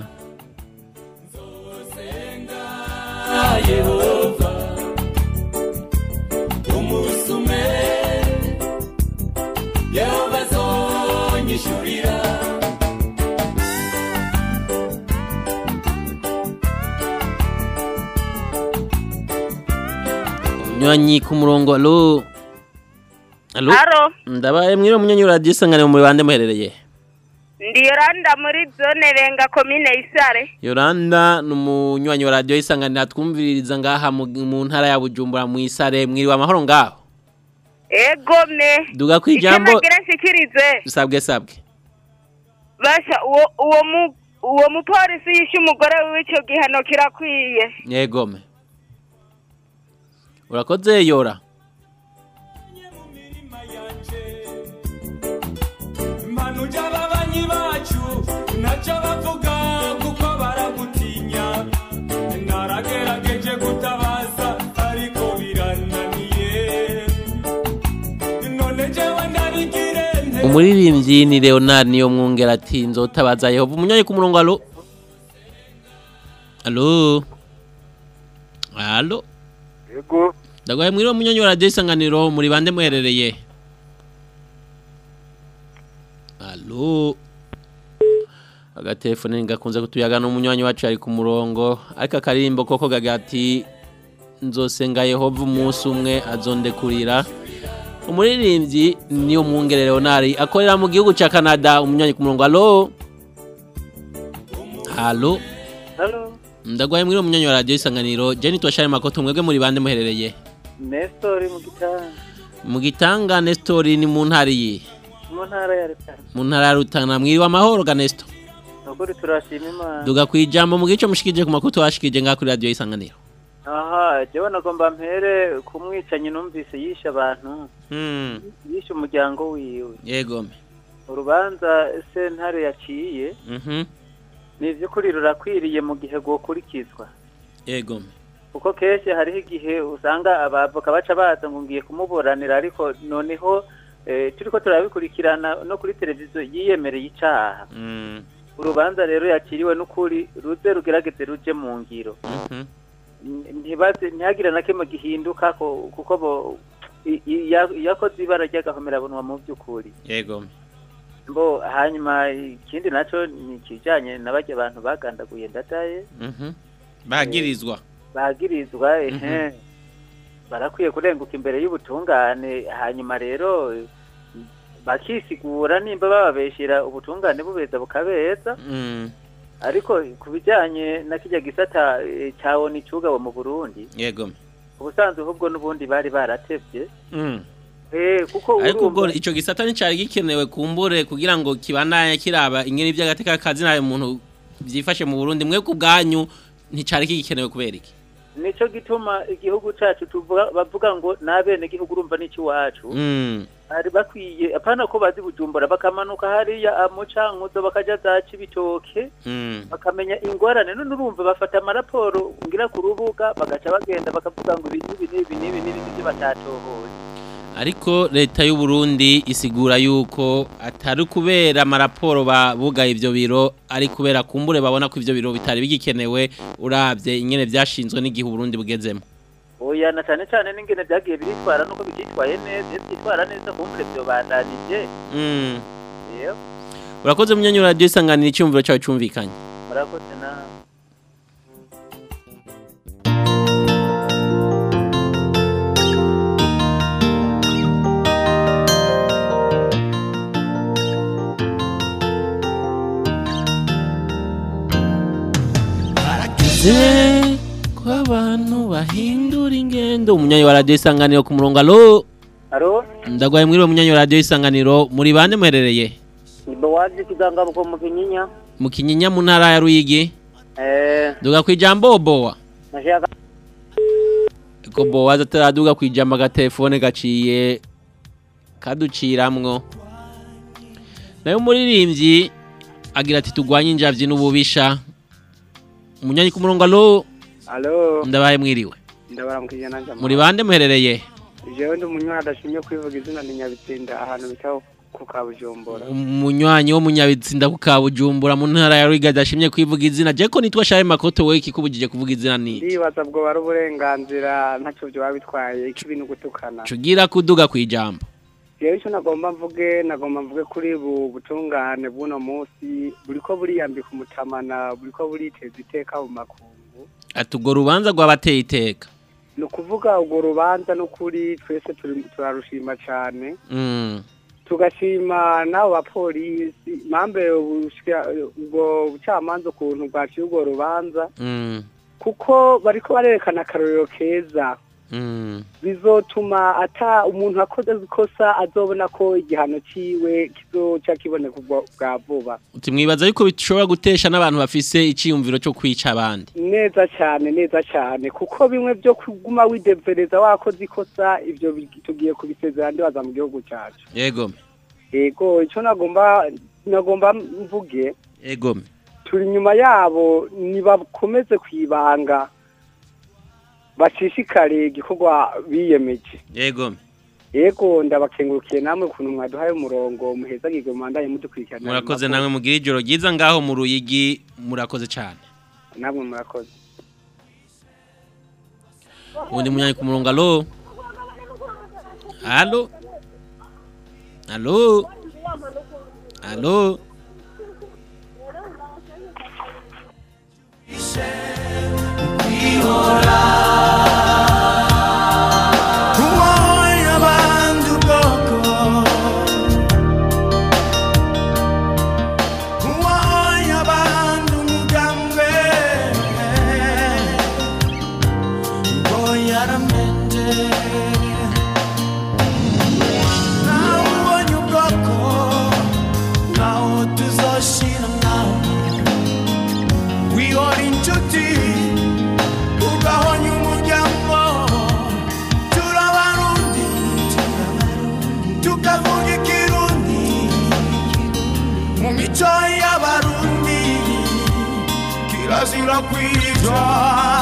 Umunywanyi ku murongo alo alo? Ndabahe mwiriwe munyanyi radiyo isanganiro muri bande muherereye. Ndi Yoranda muri zone renga komine Isare. yoranda ni umunywanyi wa radiyo isanganiro atwumviriza ngaha mu mu ntara ya bujumbura mu isare. Mwiriwe amahoro ngaho. Ego me. duga ku ijambo sabwe sabwe. Basha uwo mu mupolisi yishe umugore w'icyo gihano kirakwiye. yegome urakoze yora. Ntacyo bavuga kuko baragutinya. Naragerageje gutabaza ariko birananiye. None jewe ndabigire nte. Umuririmbyi ni leonard niyo mwungera ati nzotabaza yehova umunywanyi ku murongo. Alo? Alo? Alo? Yego. ndagwaye mwiriwe munywanyi wa radiyo isanganiro muri bande muherereye? Alo agatelefone gakunze kutuyaga n'umunywanyi wacu ari ku murongo. Ariko akaririmbo koko gagati nzosenga yehova umunsi umwe azondekurira umuririmbyi niyo mwungere leonard akorera mu gihugu cya canada umunywanyi ku murongo. Alo alo ndagwaye mwiriwe munywanyi wa radiyo isanganiro jenny twashare makoto mwebwe muri bande muherereye Nestor mu gitanga mu gitanga nestori ni mu ntara iyi mu ntara ya Rutana. mu ntara ya rutana mwiriwe amahoro ga nesto Nukuri turashima Imana. duga ku ijambo mu gice mushikije ku makuru twashikije ngaha kuri radiyo y'isanganiro Aha, jewe nagomba mpere ku mwicanyi numvise yishe abantu. Hmm. Yishe umuryango wiwe. yegome Urubanza sentare yaciye Mhm. Ni ivy'ukuri rurakwiriye mu gihe gwokurikizwa. yegome kuko kenshi hariho igihe usanga abavoka baca baza ngo ngiye kumuburanira ariko noneho eh, turiko turabikurikirana no kuri televiziyo yiyemereye icaha Mm. urubanza rero yakiriwe n'ukuri ruze rugerageze ruje mu ngiro Mhm. Ntibaze ntihagire na kimwe gihinduka ko- kuko yakoze ibara ry'agahomerabunwa mu by'ukuri yegome bo hanyuma ikindi naco ni ikijanye na barya abantu bagandaguye ndadaye Mhm. bagirizwa bagirizwa ehe. Barakwiye kurenguka imbere y'ubutungane. Hanyuma rero bakisigura nimba bababeshera ubutungane bubeza bukabeza. Mm, ariko ku bijyanye na kijya gisata eh, cya oni cyugabo mu burundi. Yego. Ubusanzwe ahubwo n'ubundi bari baratevye Mm. eh ariko ubwo ico gisata nticari gikenewe kumbure kugira ngo kibandanye kiraba ingene ivy'agateka kazi na yo muntu vyifashe mu Burundi mwe ku bwanyu nticari gikenewe kubera iki nico gituma igihugu tuvuga bavuga ngo nabene gihugu urumva n'ici wacu Mm. ari bakwiye apana ko bazi bujumbura bakamanuka hariya mu cankuzo bakaja za cibitoke Mm. bakamenya ingorane none urumva bafata amaraporo ngira ku rubuga bagaca bagenda bakavuga ngo ibi n'ibi n'ibi n'ibi n'ibi batatohoye ariko leta y'u Burundi isigura yuko atari kubera amaraporo babugaye ivyo biro ari kubera kumbure babona ko ivyo biro bitari bigikenewe uravye ingene vyashinzwe n'igihe Burundi bugezemo. Oya na cane cane n'ingene vyagiye biritwara nuko bititwaye neza iyo vyitwara neza kumbure vyo bandanije. Mm. iyo urakoze munyanyura radio isanganira icyumviro cyawe cumvikanye murakoze na ko abantu bahindura ingendo. Umunyanyi wa radio isanganiro ku murongo alo ndagwaye mwiriwe munyanyi wa radio isanganiro. Muri bande muherereye ibo wazi kiganga buko mu kinyinya. mu kinyinya mu ntara ya Ruyigi. Eh, duga kwijambo bowa? Nashaka ko bowa ataraduga kwijambo agatelefone gaciye kaduciramwo. Nayo umuririmbyi agira ati tugwanye injavyi n'ububisha. Umunyanyi ku murongo alo ndabaye mwiriwe muri bande muherereye Jewe ndi umunywana adashimye kwivuga izina ni Nyabitsinda ahantu bita ku Kabujumbura. umunywanyi wo munyabitsinda ku kabujumbura mu ntara ya Ruyigi adashimye kwivuga izina. Je ko nitwa Shaye Makoto we kikubujije kuvuga izina ni? Ndibaza bwo bari uburenganzira ntacyo byo babitwaye ikibi no gutukana. cugira kuduga kwijambo Jewe icyo nagomba mvuge nagomba mvuge kuri bu butungane bw'uno munsi buriko buriyambika umutamana buriko buriteza iteka mu makungu. atugo rubanza rwabateye iteka Ni ukuvuga urwo rubanza n'ukuri twese turarushima cyane. mm. tugashima n'abo bapolisi mpambe ubwo bucamanza ukuntu bwaciye urwo rubanza Mm. kuko bariko barerekana akarorero keza. Bizotuma ata umuntu akoze ikosa azobona ko igihano ciwe kizoca kiboneka bwa vuba. Uti mwibaza yuko bishobora gutesha n'abantu bafise iciyumviro cyo kwica abandi. Neza cyane neza cyane. Kuko bimwe byo kuguma widevereza wakoze ikosa ivyo bi- tugiye kubisezera ndibaza mu gihugu cyacu yego. Yego ico nagomba nagomba mvuge. Yego. Turi inyuma yabo nibakomeze kwibanga. Bashishikare igikorwa biyemeje yego. Yego ndabakengurukiye namwe ukuntu mwaduhaye umurongo muhezagirwe mubandanye mudukurikirana murakoze namwe mugira ijoro ryiza ngaho mu ruyigi murakoze cyane. Namwe murakoze. Ubundi munyanyi ku murongo alo alo alo alo kwicwa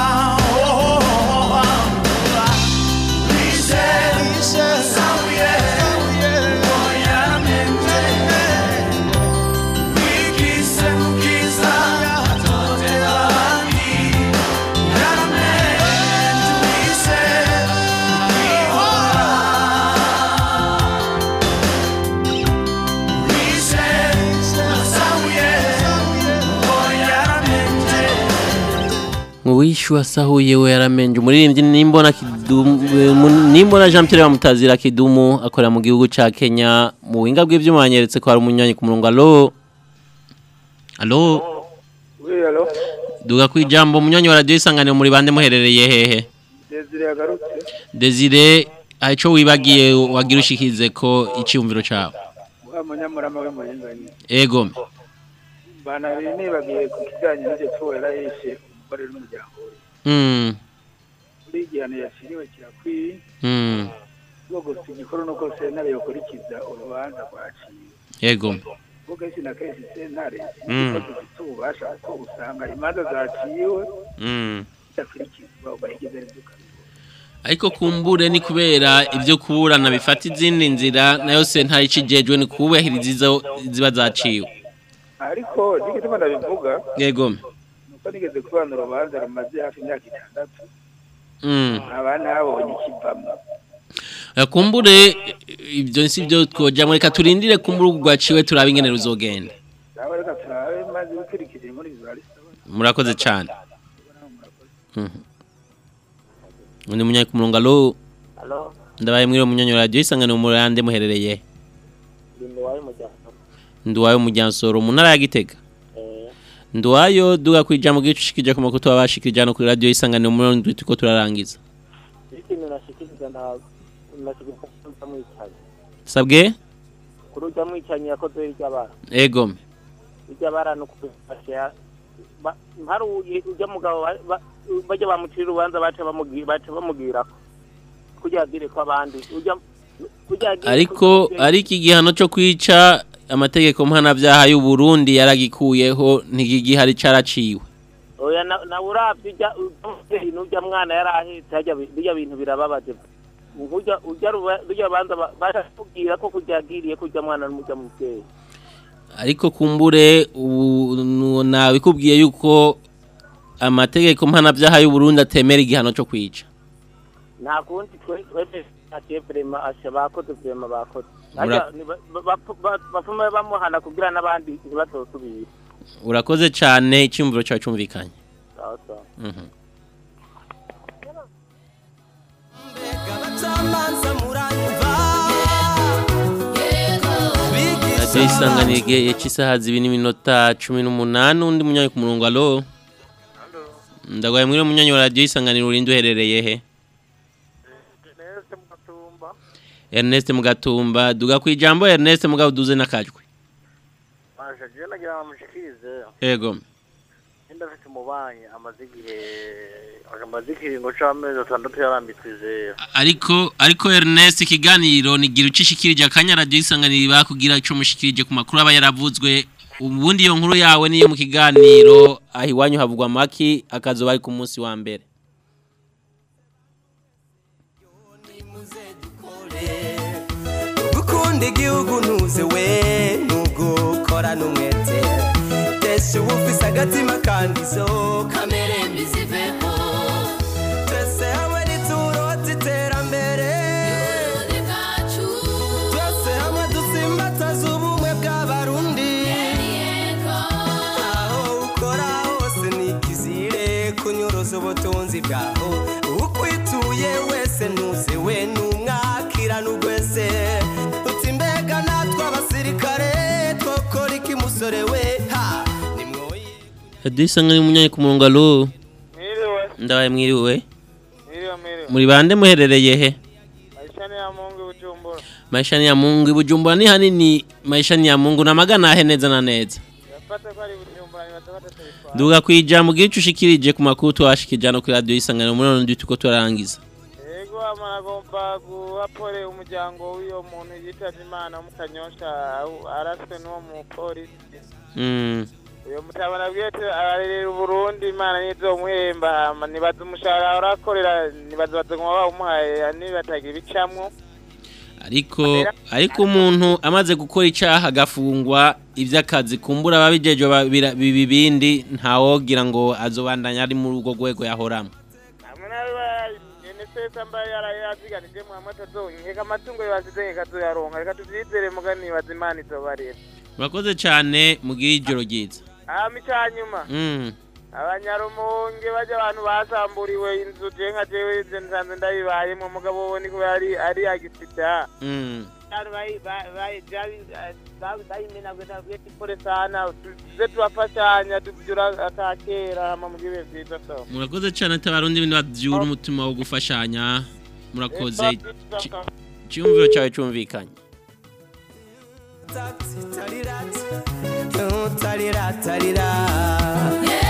inyishu wasahuye we yaramenje. Umuririmbyi nimbona kidumu mu- nimbona Jean Pierre Bamutazira kidumu akorera mu gihugu ca Kenya. Mu buhinga bw'ivyuma yanyeretse ko hari umunyanyi ku murongo. Allo? Allo? Oui, alo. duga kwijambo munyonyi wa radio isanganiro muri bande muherereye hehe? Desire yagarutse. Desire ico wibagiye wagira ushikize ko iciyumviro cawe Wa munyamurama we muhinganye. ego. Bana nibagiye ku kijanye n'ivyo tuwera yishe umugore n'umuryango. We. Muri igihano yashiriwe kirakwiye. mm Bwo gusa igikuru nuko sentare yokurikiza urubanza rwaciwe. ego Bwo kenshi na kenshi sentare dufite ububasha ko usanga imanza zaciwe zidakurikizwa ugahigeza riduka. ariko kumbure ni kubera ibyo kuburana bifata izindi nzira na yo sentare icigejwe ni kubahiriza izo ziba zaciwe Ariko n'igituma ndabivuga ego nuko nigeze kubana urubanza rumaze hafi imyaka itandatu mm abana babonye ikivamwo. kumbure ibyo si byo twojamwe reka turindire kumbure rwaciwe turabe ingene ruzogenda. Reka turabe maze bikurikije muri murakoze cyane. Mhm. undi munyanya ku murongo alo ndabaye mwiriwe munyanya wa radio isanganiro murande muherereye? Ndi wawe mujyana. nduwayo mujyansoro mu ntara ya gitega. Nduwayo duga kwijambo gicushikije ku makuto babashikirije hano kuri radio isanganiro muri ndwi tuko turarangiza ikintu nashikiriza ntabwo nashikiriza ko mwicaye. sabwe Kuri ujya mwicanyi yakoze irya bara. ego Irya bara no kubafasha. Hari ujya mugabo ba- ba- bajya bamucira urubanza baca bamugira baca bamugira. Kugira agire ko abandi. Ujya ariko ariko igihano cyo kwica amategeko mpanabyaha y'u Burundi yaragikuyeho ntigigihari caraciwe oya na na uravye ujya ujya mwana yarahetse hajya bi- bijya bintu birababaje. Ujya ujya rujya banza ba- barakubwira ko kujyagiriye kujya mwana n'umujya muvyeyi ariko kumbure ubu nabikubwiye yuko amategeko mpanabyaha y'u Burundi atemera igihano cyo kwica. Nta kundi twe twebwe atiye vrema asha bakoze vrema bakoze. Mura- Hajya ni ba- ba- ba- bapfume bamuhana kugira n'abandi ntibazosubire urakoze cyane icyumviro cyawe cyumvikanye sawa Mhm. radiyo isanganiro igihe cy'isaha zibiri n'iminota cumi n'umunani undi munyanyi ku murongo alo ndagwaye muri uwo munyanyi wa radiyo isanganiro urinde uherereye he? Ernest Mugatumba. Duga ku ijambo Ernest mugabo duze nakajwe Masha je nagira amushikirize ego Ninda afite umubanyi amaze igihe amaze ikiringo c'amezi atandatu yarambitswe izera ariko ariko Ernest ikiganiro nigira ucishikirije akanya radiyo isanganiro bakugira ico mushikirije ku makuru aba yaravuzwe. Ubundi iyo nkuru yawe niyo mu kiganiro aho iwanyu havugwa maki akazoba ari ku munsi wa mbere. Gukunda igihugu ntuze we nubwo ukora n'umwete. Tesha uba ufise agatima kandi zo kamere mbi radiyo isanganiro munyanyi ku murongo alo Mwiriwe. ndabaye mwiriwe muri bande muherereye he Maisha ni ya Mungu Bujumbura. ni hanini maisha ni ya mungu namagana ahe neza na neza duga ku ijambo gice ushikirije ku makuru twashikirije hano kuri radiyo isanganiro muri none tuko turarangiza Ego ama nagomba guhapore umuryango w'iyo muntu yitavye Imana mu Kanyosha au- araswe n'uwo mu polisi. Mm. Uyo mutabana bwete ararerera Burundi Imana nizomuhemba nibaza umushahara urakorera nibaza bazoguma bawumuhaye nibatagira ibicamwo. ariko ariko umuntu amaze gukora icyaha agafungwa iby'akazi kumbura ababijeje babira- bibi bindi ntawogira ngo azobandanya ari muri urwo rwego yahoramo Hamwe n'aba NSS ambaye yarayaziganije mu hamwe atazonkeka amatungo yasize nkekazoyaronka reka tuvyizere mugani nibaza Imana izobarera. murakoze cyane mugire ijoro ryiza. Hama icyanyuma Mm. abanyarumonge bajya abantu basamburiwe inzu je nka jewe ivyo nsanze ndabibayemwo mugabo wowe niko yari ari agisida Mm. bayimenagwe nabwiye tipore sana tuze turafashanya tuvyura atakera hama mugibe vyiza so. Murakoze cyane ati abarundi bindi bavyura umutima wo gufashanya. Murakoze. Ci- cyumviro cyawe cyumvikanye. ta-di-da, ta-di-da. Yeah.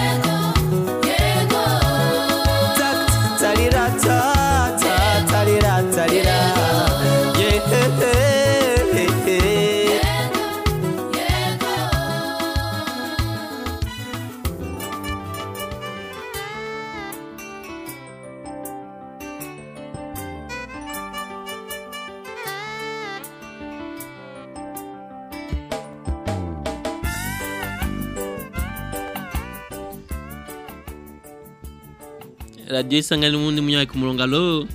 Radiyo isangane n'ubundi munyayi ku murongo alo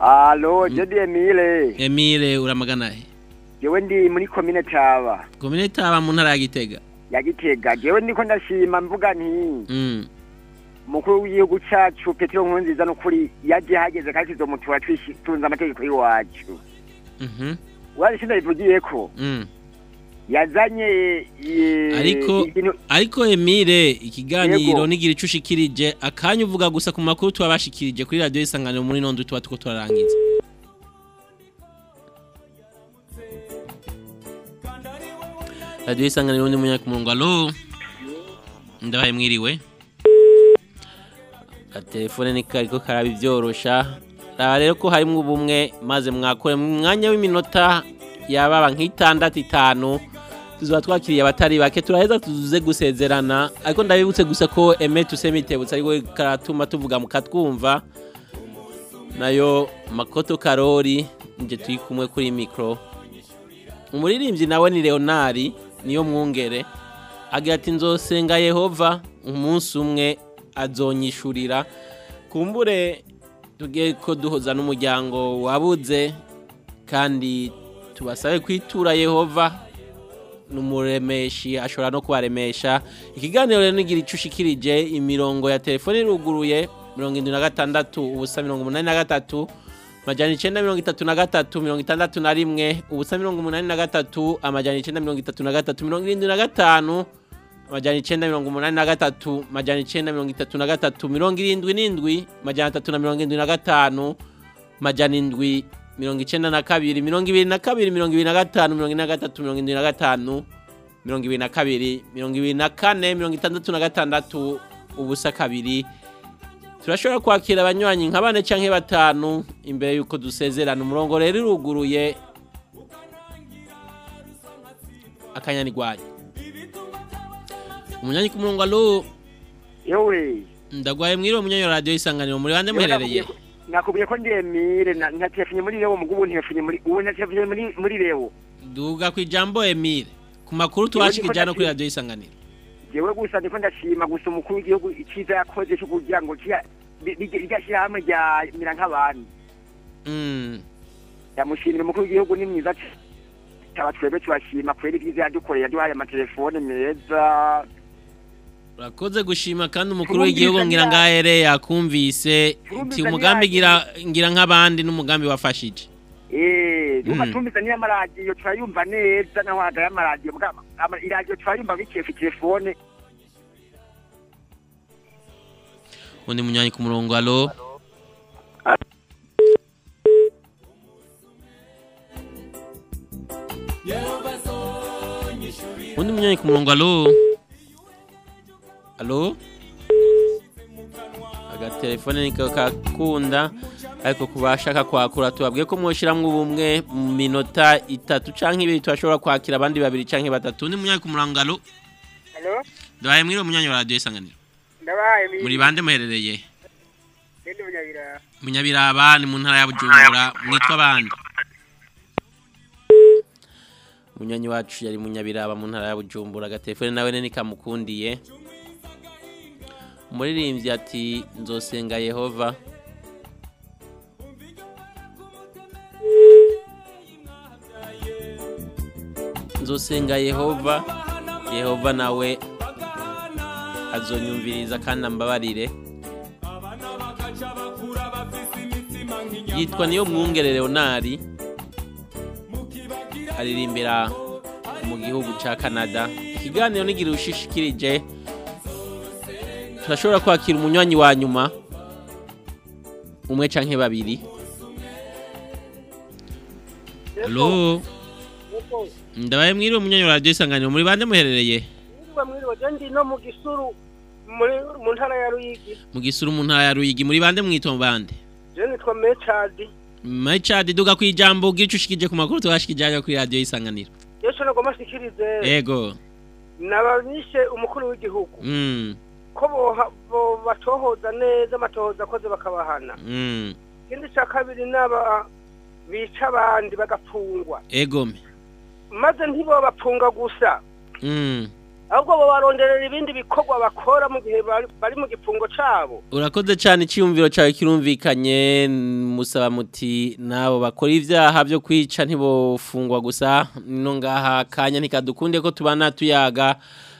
alo jedi emile. Emile uramagana he jewe ndi muri komine taba komine taba mu ntara ya gitega ya gitega jewe ndiko ndashima mvuga nti Mm. umukuru w'igihugu cacu petero nkurunziza n'ukuri yaje hageze kandi tuzomutura twishi- tunze amategeko y'iwacu Mhm. urazi shinda bivugiyeko Mm. Yazanye ariko ariko emile ikiganiro nigira ico ushikirije akanya uvuga gusa ku makuru twabashikirije kuri radiyo isanganiro muri nondo tuba tuko turarangiza. Radiyo isanganiro undi munyayi ku murongo alo ndabaye mwiriwe. Agatelefone ni kariko karaba ibyorosha raba rero ko harimo ubumwe maze mwakore mu mwanya w'iminota yababa nk'itandatu itanu. Tuzaba twakiriye abatari bake turaheza tuze gusezerana. Ariko ndabibutse gusa ko eme tuseme itebutse ariko karatuma tuvuga mukatwumva na yo makoto karori nje turi kumwe kuri mikoro umuririmbyi nawe ni leonari niyo mwungere. Agira ati nzosenga yehova umunsi umwe azonyishurira. Kumbure tugiye ko duhoza n'umuryango wabuze kandi tubasabe kwitura yehova. N'umuremeshi ashobora no kubaremesha. Ikiganiro rero nigira icyo ushikirije imirongo ya telefone iruguruye mirongo irindwi na gatandatu ubusa mirongo umunani na gatatu amajyana icyenda mirongo itatu na gatatu mirongo itandatu na rimwe ubusa mirongo umunani na gatatu amajyana icyenda mirongo itatu na gatatu mirongo irindwi na gatanu icyenda mirongo umunani na gatatu icyenda mirongo itatu na gatatu mirongo irindwi n'indwi atatu na mirongo irindwi na gatanu indwi mirongo icyenda na kabiri mirongo ibiri na kabiri mirongo ibiri na gatanu mirongo ine na gatatu mirongo irindwi na gatanu mirongo ibiri na kabiri mirongo ibiri na kane mirongo itandatu na gatandatu ubusa kabiri. Turashobora kwakira abanywanyi nka bane cyangwa batanu imbere y'uko dusezerana. Umurongo rero iruguruye. Akanyanirwanya umunyanyi ku murongo alo yewe ndagwaye mwiriwe munyanyi wa radiyo isanganiro. Muri bande muherereye. Nakubwiye ko ndi emile na- natefunye muri rewo mugo ubu ntefunye muri ubu natefunye muri rewo duga ku ijambo emile. Ku makuru tubashikije hano kuri radiyo isanganiro. Jewe gusa ndiko ndashima gusa umukuru w'igihugu icyiza yakoze cyo kugira ngo kiya- ri- ri- rirya shyirahamwe rya mira nk'abantu Mm. yamushimira umukuru w'igihugu ni mwiza c- cyaba twebwe tubashima kwera ibyiza yadukoreye yaduhaye amatelefone meza. Urakoze gushima kandi umukuru w'igihugu ngira ngo ahere yakumvise umugambi ngira nk'abandi n'umugambi wafashije. Eh, Mm. tukatumviza niyo amaradiyo turayumva neza naho hagaye amaradiyo iradiyo turayumva biciye ku telefone. Undi munyanyi ku murongo alo undi munyanyi ku murongo alo alo agatelefone niko kakunda ariko ku bashaka kwakura tubabwiye ko mwoshyiramo ubumwe mu minota itatu cyangwa ibiri turashobora kwakira abandi babiri cyangwa batatu. Undi munyanyi ku murongo alo ndabaye mwiriwe munyanyi wa radiyo isanganiro. Muri bande muherereye? Munyabiraba ni mu ntara ya bujumbura mwitwa abandi munyanyi wacu yari munyabiraba mu ntara ya bujumbura agatelefone nawe nini kamukundiye umuririmbyi ati nzosenga yehova. Nzosenga yehova yehova nawe azonyumviriza kandi ambabarire. Yitwa niyo mwungere leonari aririmbira mu gihugu cya canada. Ikiganiro n'igira ushishikirije turashobora kwakira umunywanyi wa nyuma umwe canke babiri. Hello? Ndabaye mwiriwe umunywanyi wa radio isanganiro muri bande muherereye? Mwiriwe mwiriwe je ndi no mu gisuru muri mu ntara ya ruyigi. Mu gisuru mu ntara ya ruyigi. Muri bande mwitwa mu bande? Je nitwa mechadi. Machadi duga kwijambo gicushikije ku makuru twashikije kuri radio isanganiro yesu nagomba shikirize Ego nababishe umukuru w'igihugu. Mm. Ko batohoza neza amatohoza akoze bakabahana. Mm. Ikindi cya kabiri n'aba bica abandi bagapfungwa. Egome maze ntibo bapfunga gusa. Mm. Ahubwo bo baronderera ibindi bikorwa bakora mu gihe bari mu gifungo cabo. Urakoze cyane icyiyumviro cyawe kirumvikanye musaba muti nabo bakora ibyaha byo kwica ntibofungwa gusa. No ngaha kanya ntikadukunde ko tubana tuyaga.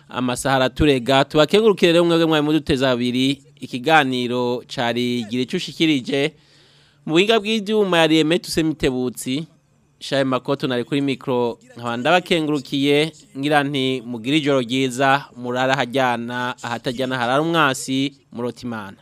Amasaha araturega tubakengurukire rero mwebwe mwari muduteza abiri ikiganiro cari gira icyo ushikirije. Mu buhinga bw'ibyuma yari emetuse mitebutsi shaye makoto nari kuri mikro nkaba ndabakengurukiye ngira nti mugire ijoro ryiza murara hajyana ahatajyana harara umwasi murotimana